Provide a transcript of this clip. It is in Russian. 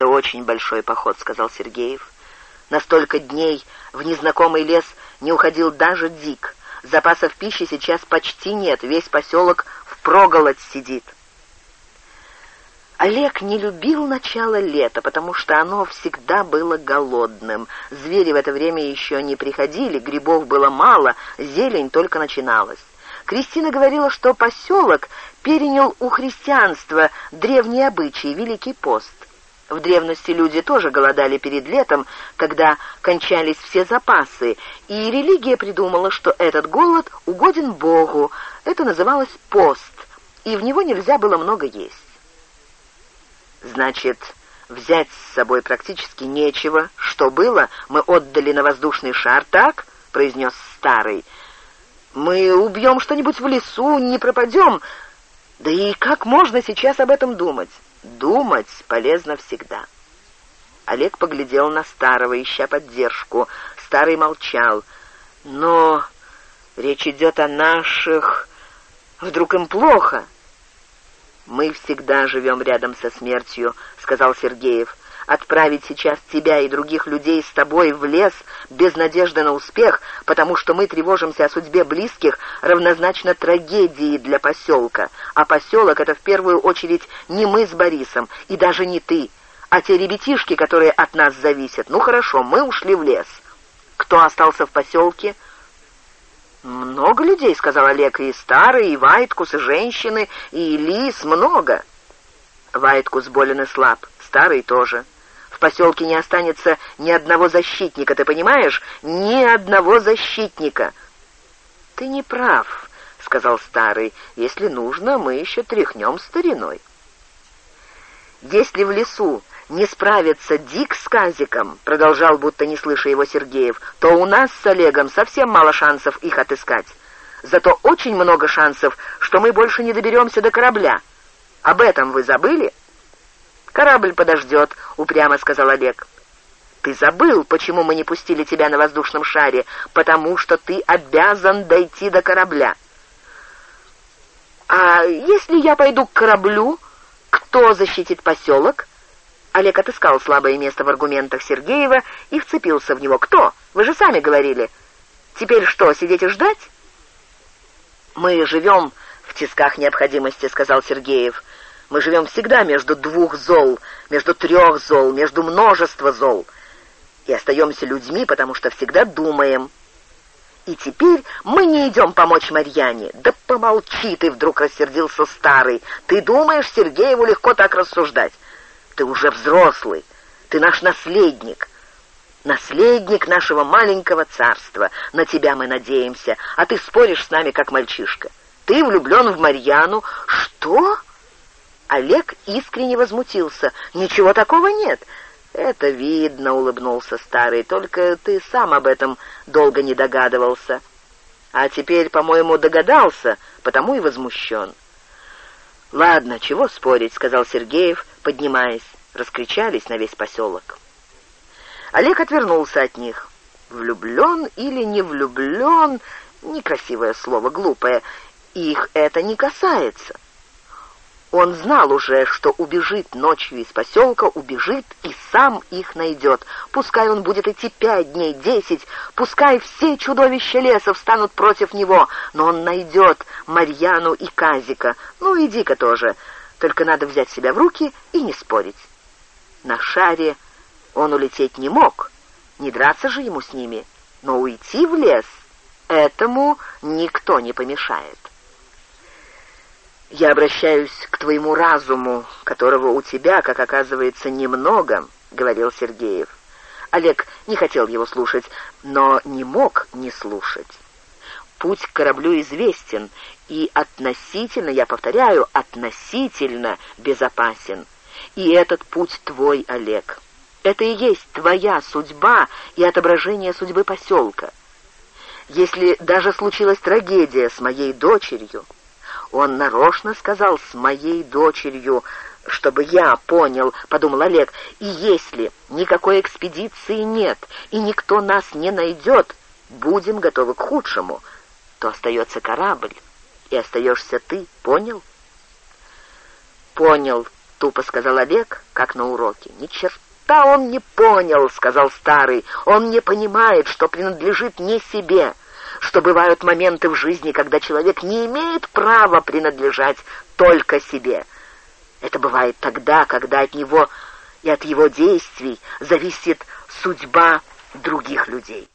«Это очень большой поход», — сказал Сергеев. «На столько дней в незнакомый лес не уходил даже Дик. Запасов пищи сейчас почти нет, весь поселок впроголодь сидит». Олег не любил начало лета, потому что оно всегда было голодным. Звери в это время еще не приходили, грибов было мало, зелень только начиналась. Кристина говорила, что поселок перенял у христианства древние обычаи, Великий пост. В древности люди тоже голодали перед летом, когда кончались все запасы, и религия придумала, что этот голод угоден Богу. Это называлось пост, и в него нельзя было много есть. Значит, взять с собой практически нечего. Что было, мы отдали на воздушный шар, так? произнес старый. Мы убьем что-нибудь в лесу, не пропадем. Да и как можно сейчас об этом думать? Думать полезно всегда. Олег поглядел на старого, ища поддержку. Старый молчал. Но речь идет о наших... Вдруг им плохо? Мы всегда живем рядом со смертью, сказал Сергеев. Отправить сейчас тебя и других людей с тобой в лес без надежды на успех, потому что мы тревожимся о судьбе близких, равнозначно трагедии для поселка. А поселок — это в первую очередь не мы с Борисом, и даже не ты, а те ребятишки, которые от нас зависят. Ну хорошо, мы ушли в лес. Кто остался в поселке? «Много людей», — сказал Олег, — «и старые, и Вайткус, и женщины, и Лис, много». Вайткус болен и слаб, старый тоже. В поселке не останется ни одного защитника, ты понимаешь? Ни одного защитника. Ты не прав, сказал старый. Если нужно, мы еще тряхнем стариной. Если в лесу не справится Дик с Казиком, продолжал, будто не слыша его Сергеев, то у нас с Олегом совсем мало шансов их отыскать. Зато очень много шансов, что мы больше не доберемся до корабля. Об этом вы забыли? «Корабль подождет», — упрямо сказал Олег. «Ты забыл, почему мы не пустили тебя на воздушном шаре? Потому что ты обязан дойти до корабля». «А если я пойду к кораблю, кто защитит поселок?» Олег отыскал слабое место в аргументах Сергеева и вцепился в него. «Кто? Вы же сами говорили. Теперь что, сидеть и ждать?» «Мы живем в тисках необходимости», — сказал Сергеев. Мы живем всегда между двух зол, между трех зол, между множества зол. И остаемся людьми, потому что всегда думаем. И теперь мы не идем помочь Марьяне. Да помолчи ты, вдруг рассердился старый. Ты думаешь, Сергееву легко так рассуждать? Ты уже взрослый, ты наш наследник. Наследник нашего маленького царства. На тебя мы надеемся, а ты споришь с нами, как мальчишка. Ты влюблен в Марьяну. Что? Олег искренне возмутился. «Ничего такого нет». «Это видно», — улыбнулся старый, — «только ты сам об этом долго не догадывался. А теперь, по-моему, догадался, потому и возмущен». «Ладно, чего спорить», — сказал Сергеев, поднимаясь. Раскричались на весь поселок. Олег отвернулся от них. «Влюблен или не влюблен?» Некрасивое слово, глупое. Их это не касается. Он знал уже, что убежит ночью из поселка, убежит и сам их найдет. Пускай он будет идти пять дней, десять, пускай все чудовища леса встанут против него, но он найдет Марьяну и Казика, ну и Дика тоже. Только надо взять себя в руки и не спорить. На шаре он улететь не мог, не драться же ему с ними, но уйти в лес этому никто не помешает. «Я обращаюсь к твоему разуму, которого у тебя, как оказывается, немного», — говорил Сергеев. Олег не хотел его слушать, но не мог не слушать. Путь к кораблю известен и относительно, я повторяю, относительно безопасен. И этот путь твой, Олег. Это и есть твоя судьба и отображение судьбы поселка. Если даже случилась трагедия с моей дочерью, он нарочно сказал «с моей дочерью», чтобы я понял, — подумал Олег, — и если никакой экспедиции нет, и никто нас не найдет, будем готовы к худшему, то остается корабль, и остаешься ты, понял? Понял, — тупо сказал Олег, как на уроке. «Ни черта он не понял», — сказал старый. «Он не понимает, что принадлежит не себе, что бывают моменты в жизни, когда человек не имеет права принадлежать только себе. Это бывает тогда, когда от него и от его действий зависит судьба других людей».